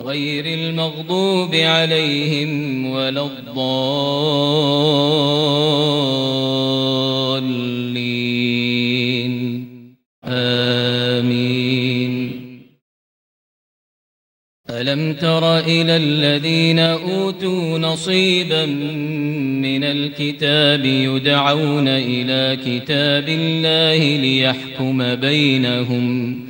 غير المغضوب عليهم ولا الضالين. آمين. ألم تر إلى الذين أوتوا نصيبا من الكتاب يدعون إلى كتاب الله ليحكم بينهم